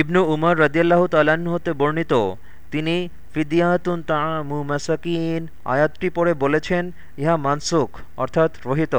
ইবনু উমর রদিয়াল্লাহ তাল্লাহ্ন হতে বর্ণিত, তিনি ফিদিয়াতুন তামু মাসাকিন, আয়াতটি পড়ে বলেছেন, ইহা মানসুখ, অর্থাৎ রহিত।